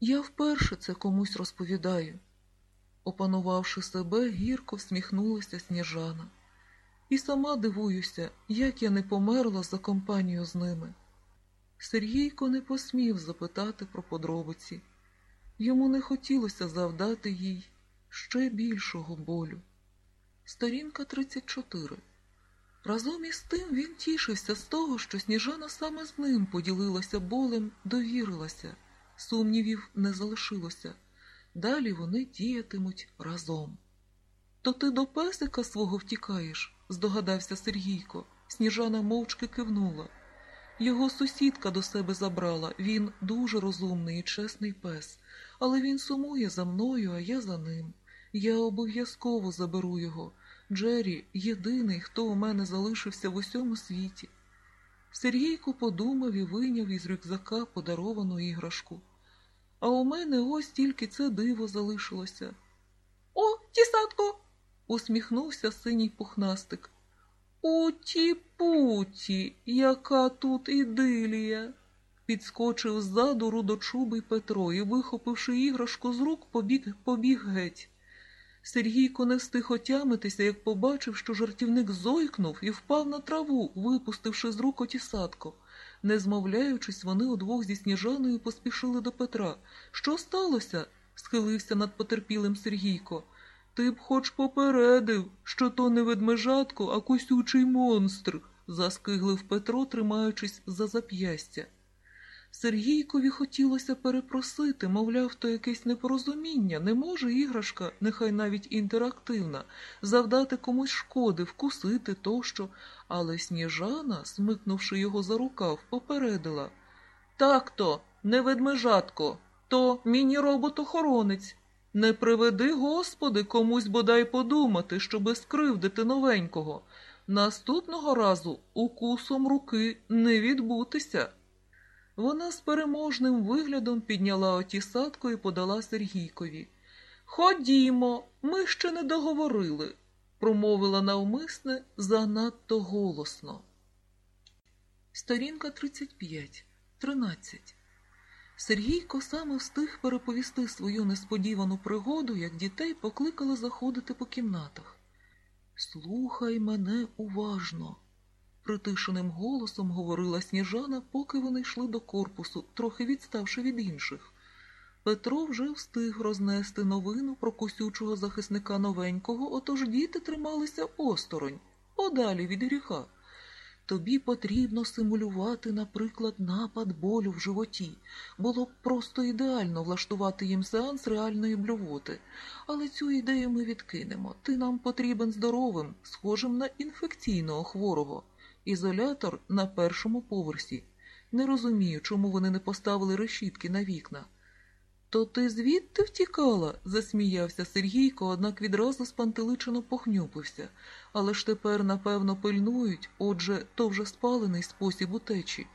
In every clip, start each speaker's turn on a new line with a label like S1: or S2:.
S1: Я вперше це комусь розповідаю. Опанувавши себе, гірко всміхнулася сніжана. І сама дивуюся, як я не померла за компанію з ними. Сергійко не посмів запитати про подробиці. Йому не хотілося завдати їй ще більшого болю. Сторінка 34. Разом із тим він тішився з того, що сніжана саме з ним поділилася болем, довірилася, сумнівів не залишилося. Далі вони діятимуть разом. То ти до песика свого втікаєш? здогадався Сергійко. Сніжана мовчки кивнула. Його сусідка до себе забрала. Він дуже розумний і чесний пес, але він сумує за мною, а я за ним. Я обов'язково заберу його. Джері єдиний, хто у мене залишився в усьому світі. Сергійко подумав і вийняв із рюкзака подаровану іграшку. А у мене ось тільки це диво залишилося. О, тісатко! усміхнувся синій пухнастик. Уті-путі, яка тут ідилія. Підскочив ззаду рудочубий Петро і, вихопивши іграшку з рук, побіг, побіг геть. Сергійко не встиг отямитися, як побачив, що жартівник зойкнув і впав на траву, випустивши з рук отісатко. Не змовляючись, вони удвох зі сніжаною поспішили до Петра. Що сталося? схилився над потерпілим Сергійко. Ти б хоч попередив, що то не ведмежатко, а косючий монстр, заскиглив Петро, тримаючись за зап'ястя. Сергійкові хотілося перепросити, мовляв, то якесь непорозуміння, не може іграшка, нехай навіть інтерактивна, завдати комусь шкоди, вкусити тощо, але сніжана, смикнувши його за рукав, попередила Так то, не ведмежатко, то міні-робот-охоронець. Не приведи, Господи, комусь бодай подумати, щоби скривдити новенького. Наступного разу укусом руки не відбутися. Вона з переможним виглядом підняла отісатку і подала Сергійкові. Ходімо, ми ще не договорили, промовила навмисне занадто голосно. Сторінка 35, 13. Сергійко саме встиг переповісти свою несподівану пригоду, як дітей покликали заходити по кімнатах. Слухай мене уважно, притишеним голосом говорила сніжана, поки вони йшли до корпусу, трохи відставши від інших. Петро вже встиг рознести новину про косючого захисника новенького, отож діти трималися осторонь, подалі від гріха. Тобі потрібно симулювати, наприклад, напад болю в животі. Було б просто ідеально влаштувати їм сеанс реальної блювоти. Але цю ідею ми відкинемо. Ти нам потрібен здоровим, схожим на інфекційного хворого. Ізолятор на першому поверсі. Не розумію, чому вони не поставили решітки на вікна. То ти звідти втікала? засміявся Сергійко, однак відразу спантеличено похнюпився. Але ж тепер, напевно, пильнують, отже, то вже спалений спосіб утечі.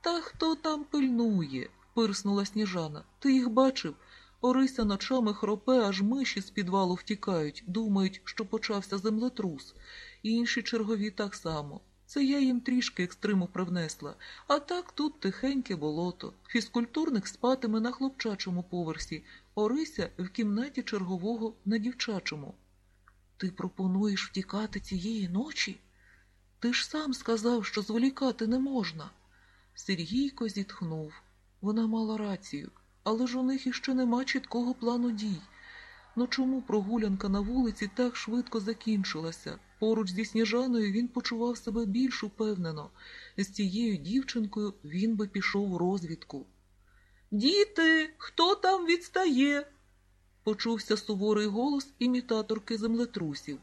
S1: Та хто там пильнує? пирснула сніжана. Ти їх бачив? Орися ночами хропе, аж миші з підвалу втікають, думають, що почався землетрус. Інші чергові так само. Це я їм трішки екстриму привнесла, а так тут тихеньке болото. Фізкультурник спатиме на хлопчачому поверсі, Орися в кімнаті чергового на дівчачому. Ти пропонуєш втікати цієї ночі? Ти ж сам сказав, що зволікати не можна. Сергійко зітхнув. Вона мала рацію, але ж у них іще нема чіткого плану дій. Ну чому прогулянка на вулиці так швидко закінчилася? Поруч зі сніжаною він почував себе більш упевнено. З цією дівчинкою він би пішов у розвідку. Діти, хто там відстає? почувся суворий голос імітаторки землетрусів.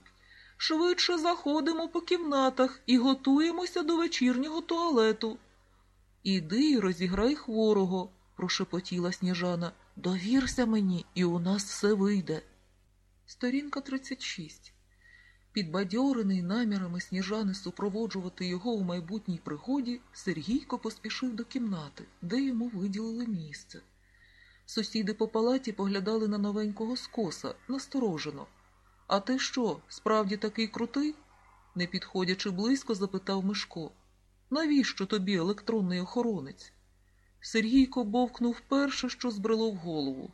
S1: Швидше заходимо по кімнатах і готуємося до вечірнього туалету. Іди й розіграй хворого, прошепотіла сніжана. Довірся мені, і у нас все вийде. Сторінка 36 Підбадьорений намірами сніжани супроводжувати його у майбутній пригоді, Сергійко поспішив до кімнати, де йому виділили місце. Сусіди по палаті поглядали на новенького скоса, насторожено. А ти що, справді такий крутий? не підходячи близько, запитав Мишко. Навіщо тобі електронний охоронець? Сергійко бовкнув перше, що збрело в голову.